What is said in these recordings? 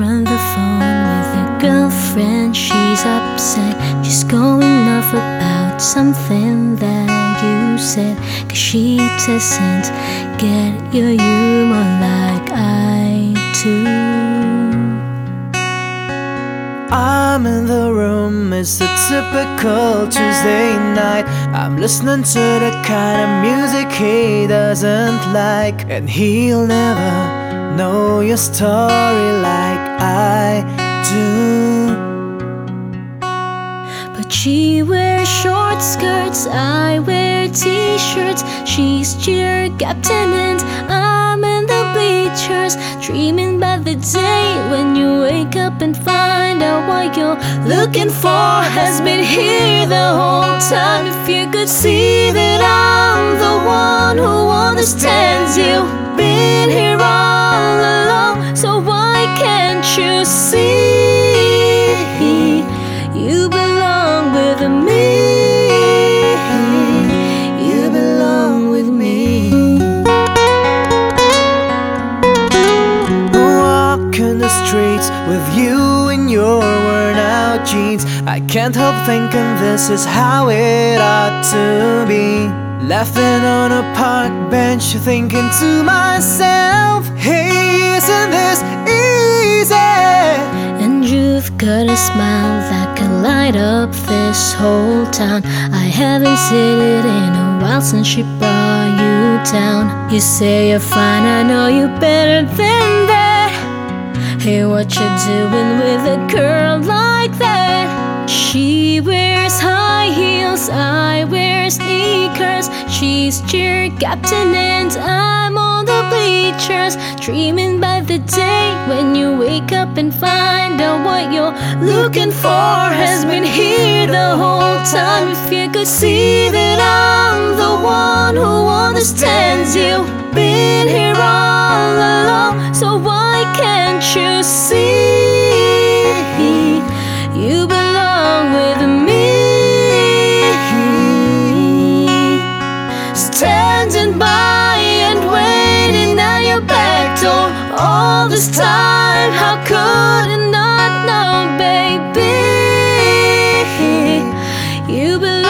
on the phone with a girlfriend. She's upset, she's going off about something that you said. Cause she doesn't get your humor like I do. I'm in the room, it's a typical Tuesday night. I'm listening to the kind of music he doesn't like, and he'll never know your story like I wear t shirts. She's cheer captain, and I'm in the bleachers. Dreaming about the day when you wake up and find out what you're looking for has been here the whole time. If you could see that I'm the one who understands you, been here all along, so why can't you see? Jeans. I can't help thinking this is how it ought to be. Laughing on a park bench, thinking to myself, hey, isn't this easy? And you've got a smile that can light up this whole town. I haven't seen it in a while since she brought you down. You say you're fine, I know you better than that. Hey, what you doing with a girl like that? She wears high heels, I wear sneakers. She's cheer captain, and I'm on the bleachers. Dreaming by the day when you wake up and find out what you're looking for has been here the whole time. If you could see that I'm the one who understands you, been here this time. How could I not know, baby? You belong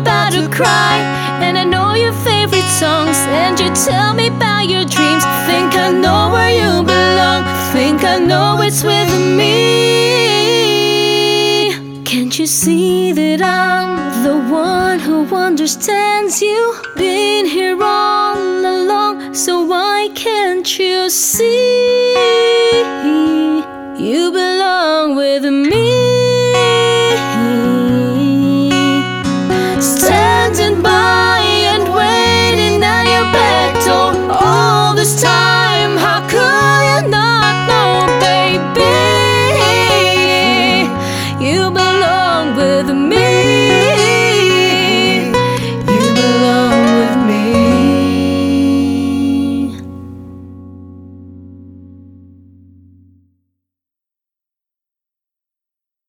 about to cry. And I know your favorite songs, and you tell me about your dreams. Think I know where you belong, think I know it's with me. Can't you see that I'm the one who understands you? Been here all along, so why can't you see? You belong with me.